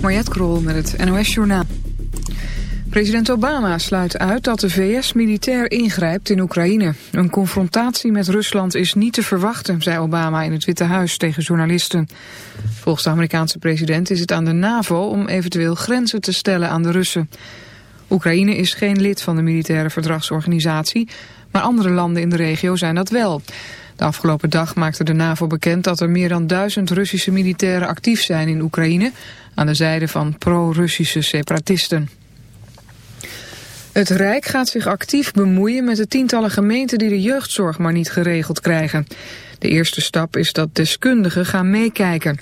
Mariette Krol met het NOS Journaal. President Obama sluit uit dat de VS militair ingrijpt in Oekraïne. Een confrontatie met Rusland is niet te verwachten, zei Obama in het Witte Huis tegen journalisten. Volgens de Amerikaanse president is het aan de NAVO om eventueel grenzen te stellen aan de Russen. Oekraïne is geen lid van de militaire verdragsorganisatie, maar andere landen in de regio zijn dat wel. De afgelopen dag maakte de NAVO bekend dat er meer dan duizend Russische militairen actief zijn in Oekraïne aan de zijde van pro-Russische separatisten. Het Rijk gaat zich actief bemoeien met de tientallen gemeenten die de jeugdzorg maar niet geregeld krijgen. De eerste stap is dat deskundigen gaan meekijken.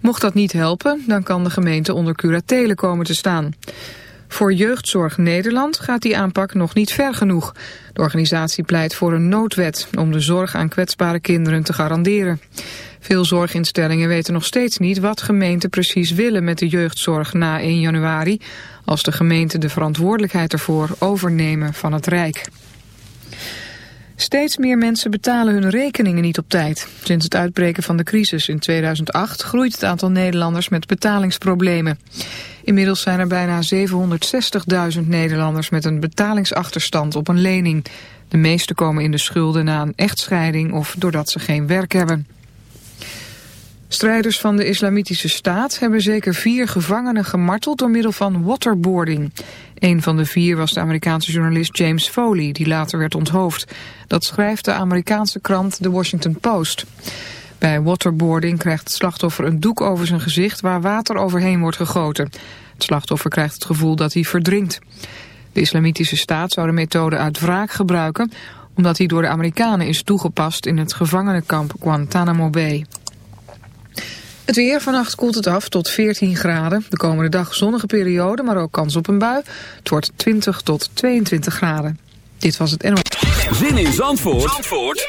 Mocht dat niet helpen, dan kan de gemeente onder curatele komen te staan. Voor Jeugdzorg Nederland gaat die aanpak nog niet ver genoeg. De organisatie pleit voor een noodwet om de zorg aan kwetsbare kinderen te garanderen. Veel zorginstellingen weten nog steeds niet wat gemeenten precies willen met de jeugdzorg na 1 januari, als de gemeenten de verantwoordelijkheid ervoor overnemen van het Rijk. Steeds meer mensen betalen hun rekeningen niet op tijd. Sinds het uitbreken van de crisis in 2008 groeit het aantal Nederlanders met betalingsproblemen. Inmiddels zijn er bijna 760.000 Nederlanders met een betalingsachterstand op een lening. De meeste komen in de schulden na een echtscheiding of doordat ze geen werk hebben. Strijders van de Islamitische Staat hebben zeker vier gevangenen gemarteld door middel van waterboarding. Een van de vier was de Amerikaanse journalist James Foley, die later werd onthoofd. Dat schrijft de Amerikaanse krant The Washington Post. Bij waterboarding krijgt het slachtoffer een doek over zijn gezicht waar water overheen wordt gegoten. Het slachtoffer krijgt het gevoel dat hij verdrinkt. De Islamitische Staat zou de methode uit wraak gebruiken... omdat hij door de Amerikanen is toegepast in het gevangenenkamp Guantanamo Bay. Het weer, vannacht koelt het af tot 14 graden. De komende dag zonnige periode, maar ook kans op een bui. Het wordt 20 tot 22 graden. Dit was het NOS. Zin in Zandvoort, Zandvoort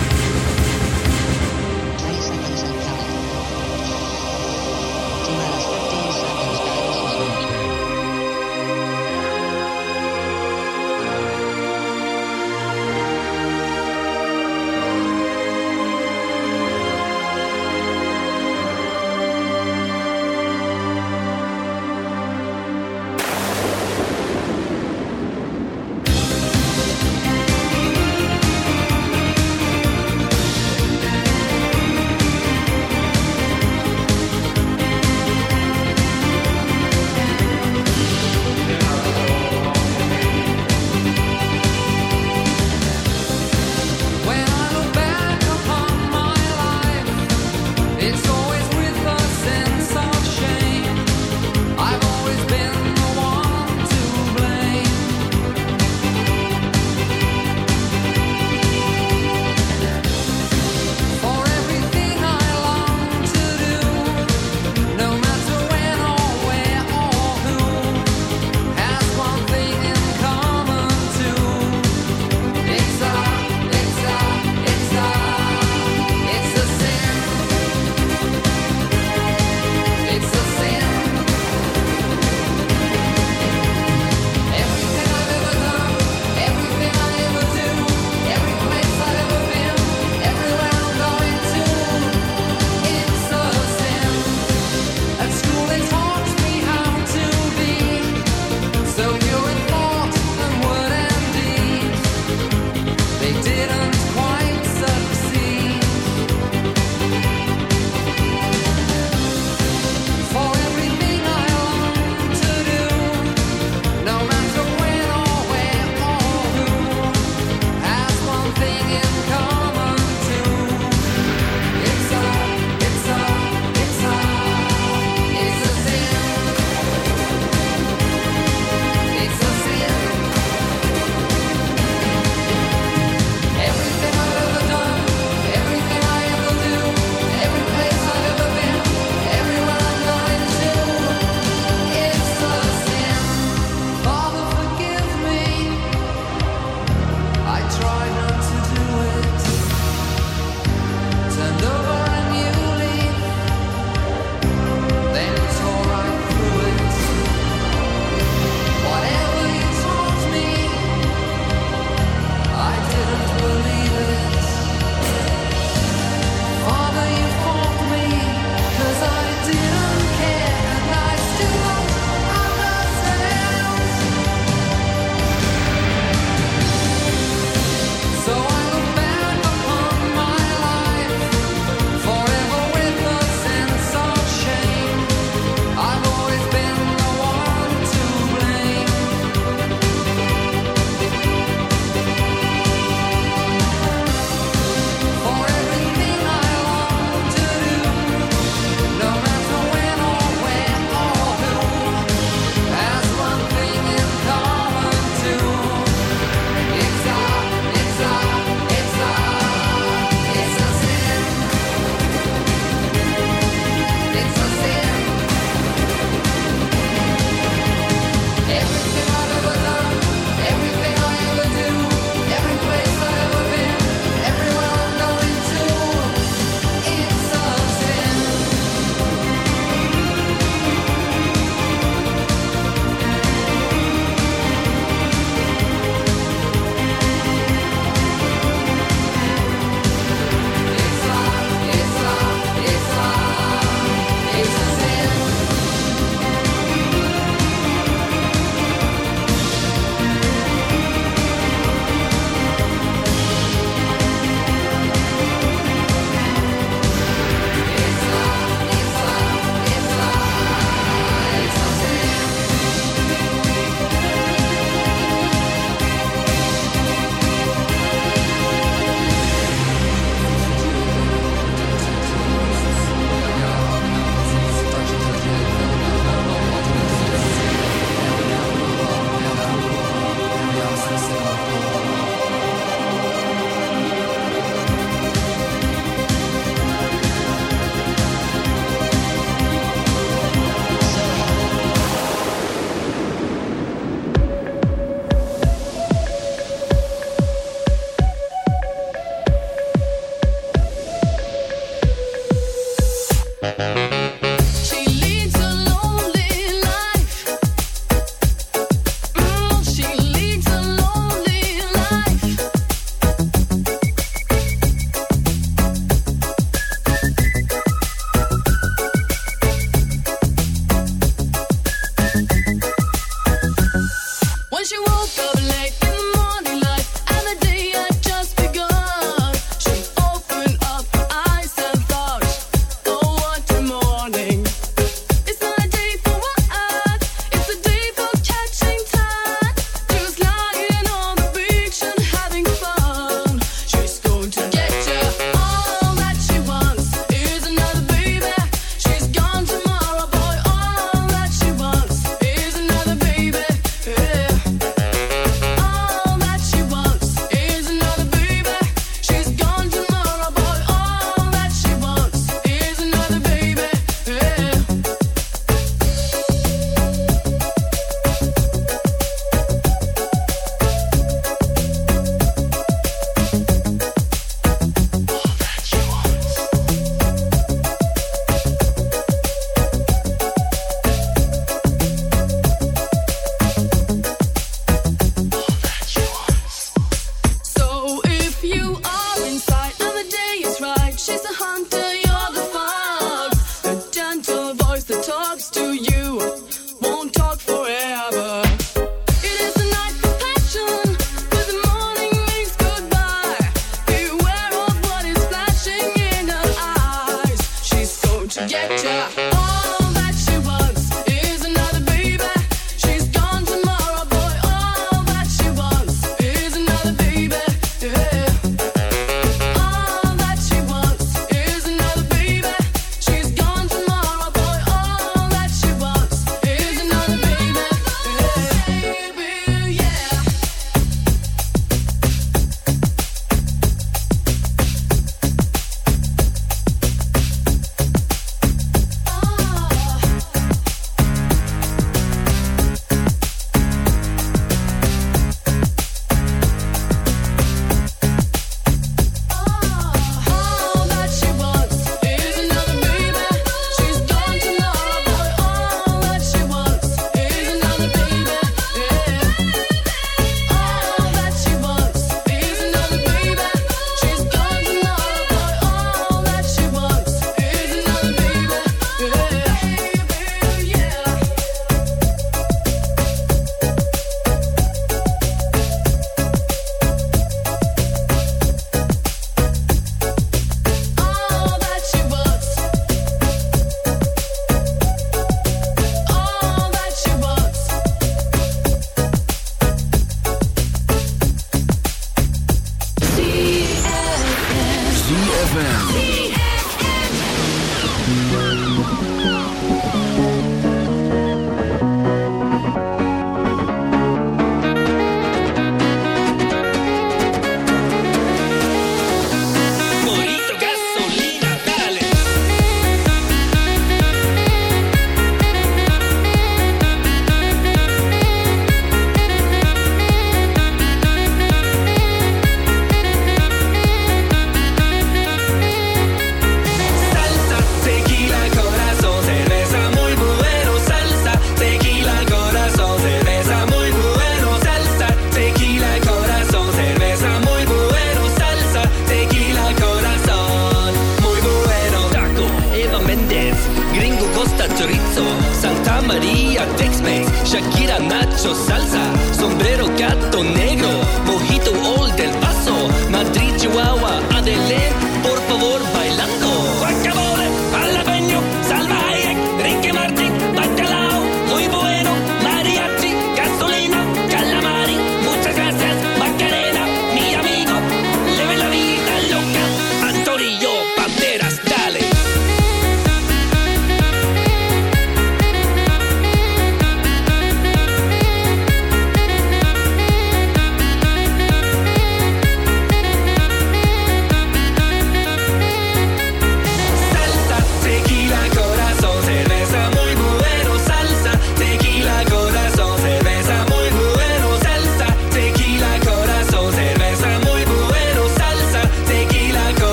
María, Tex-Mex, Shakira, Nacho, Salsa, Sombrero, Gato, Negro.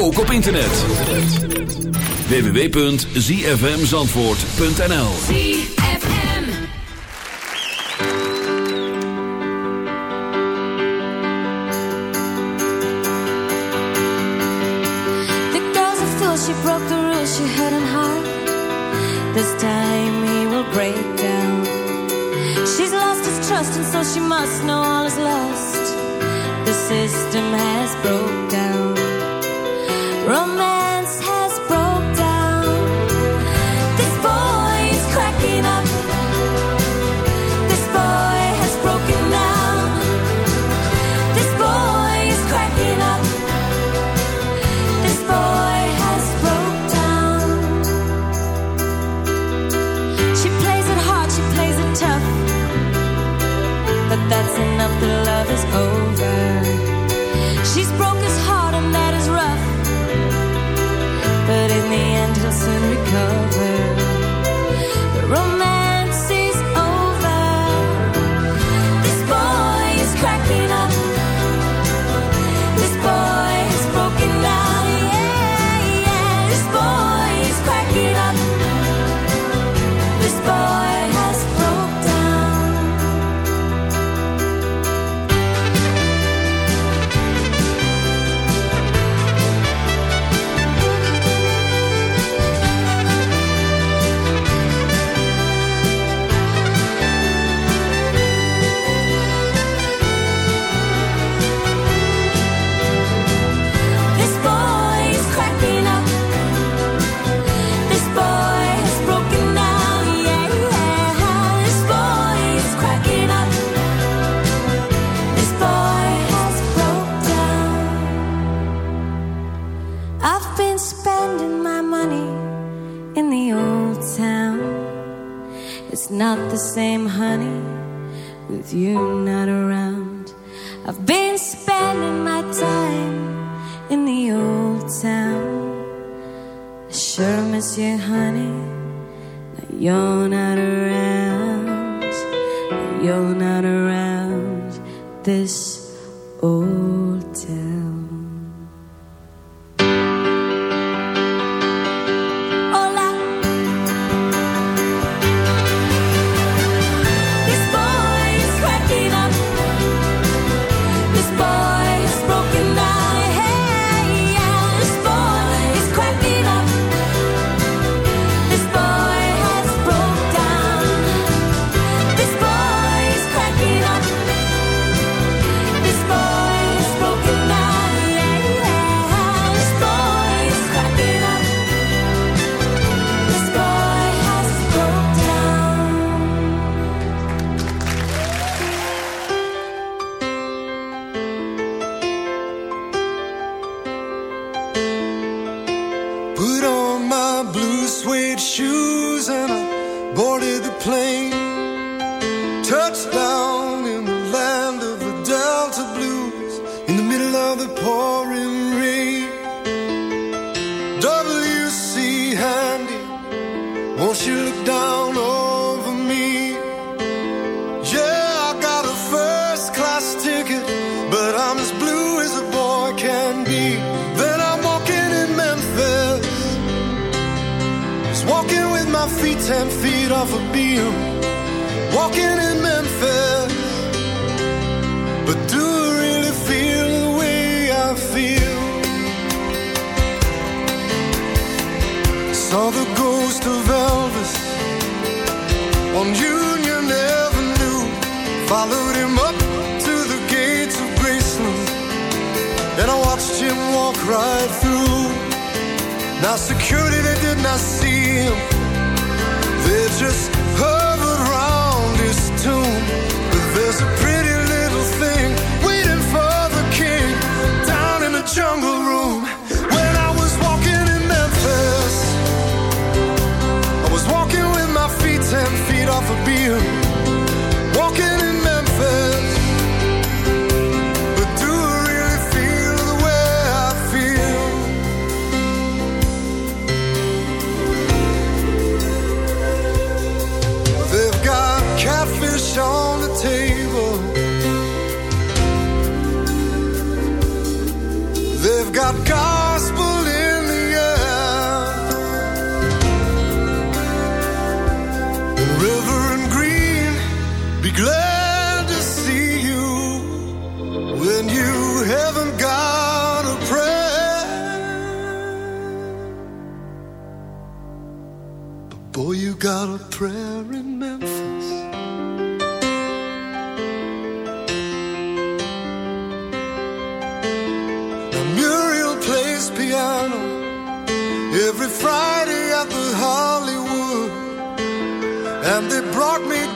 ook op internet. www.zfmzandvoort.nl ZFM The girl's a fool, she broke the rules, she had him hard This time he will break down. She's lost his trust and so she must know all is lost. The system has broken. same honey with you not around. I've been spending my time in the old town. I sure miss you, honey. Now you're not around. You're not around this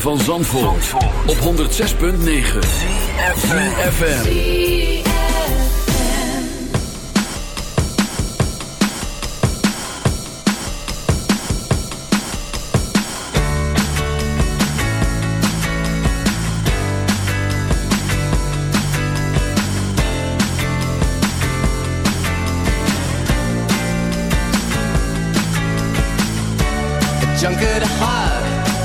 van Zandvoort, Zandvoort. op 106.9 CFFM Junk at heart.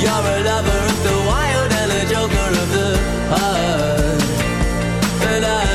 You're a lover of the wild and a joker of the heart. And I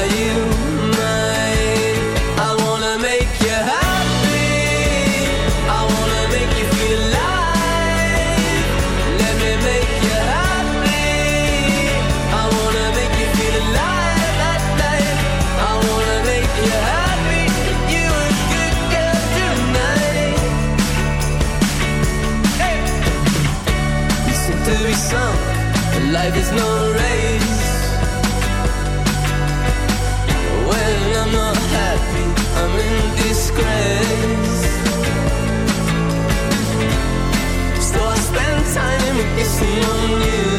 grace. So I spend time kissing on you.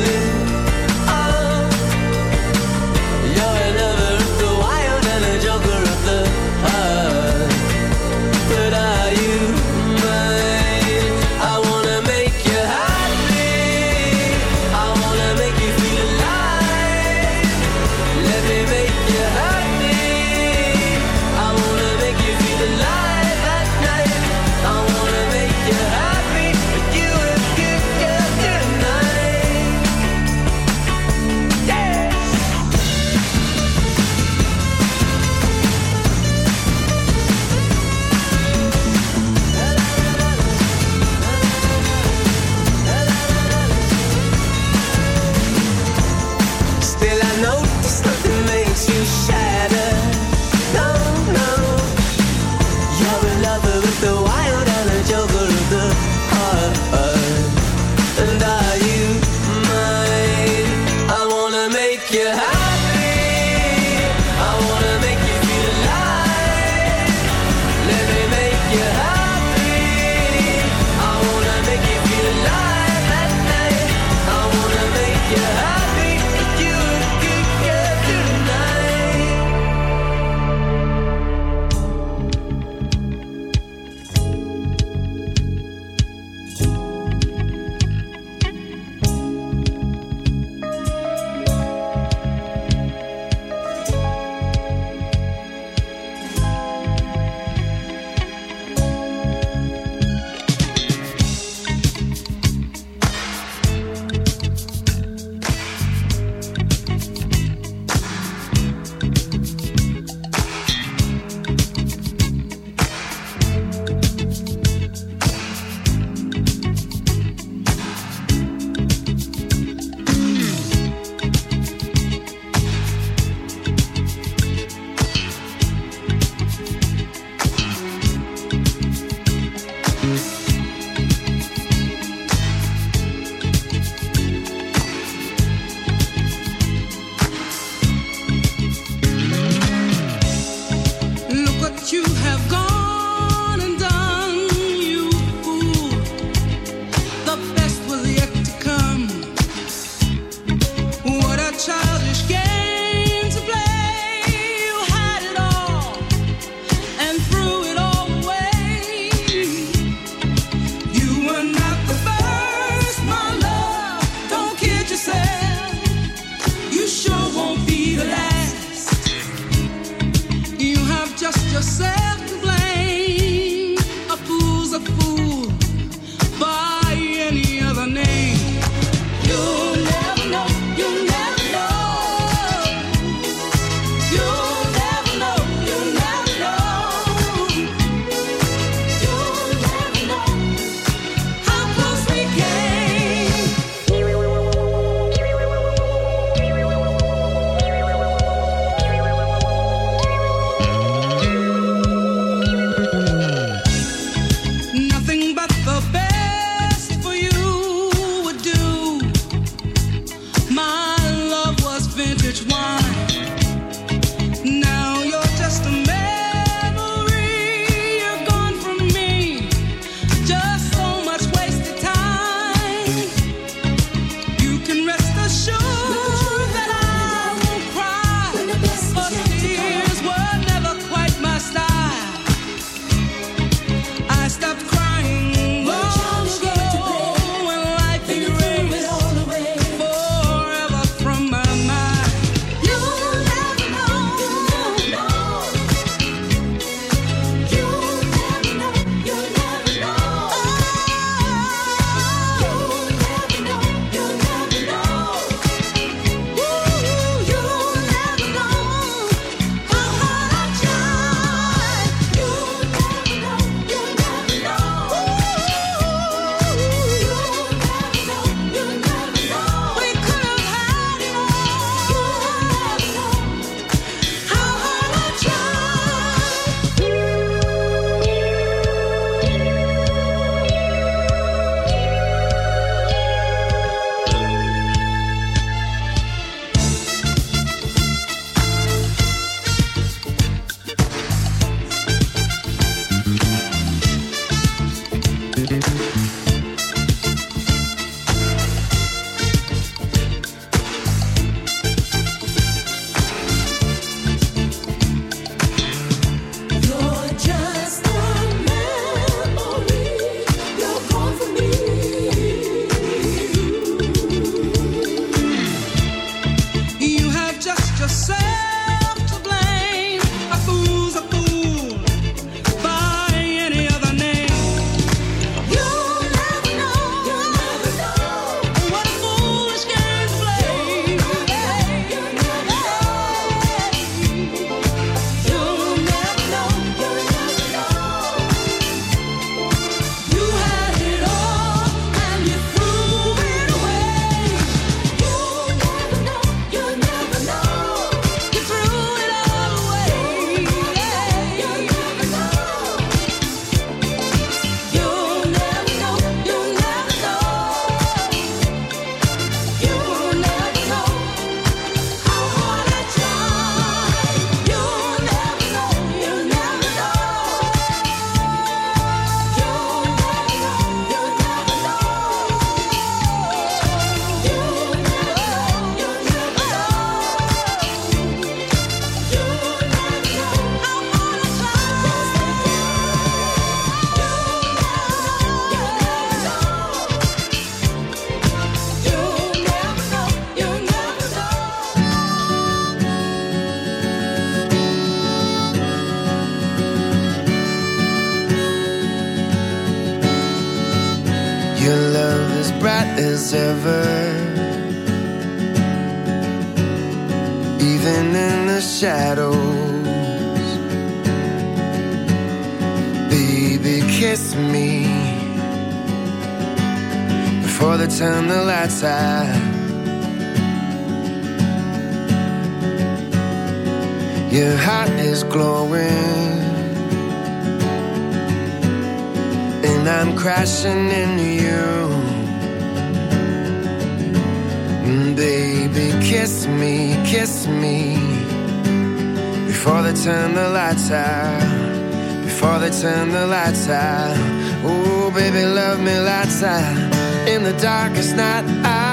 Oh, baby, love me lights out. Uh, in the darkest night. I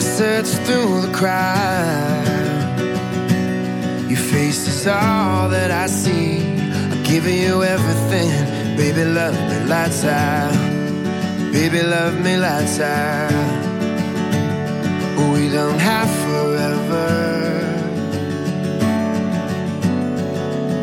search through the crowd. Your face is all that I see. I'm giving you everything. Baby, love me lights out. Uh. Baby, love me lights out. Uh. We don't have forever.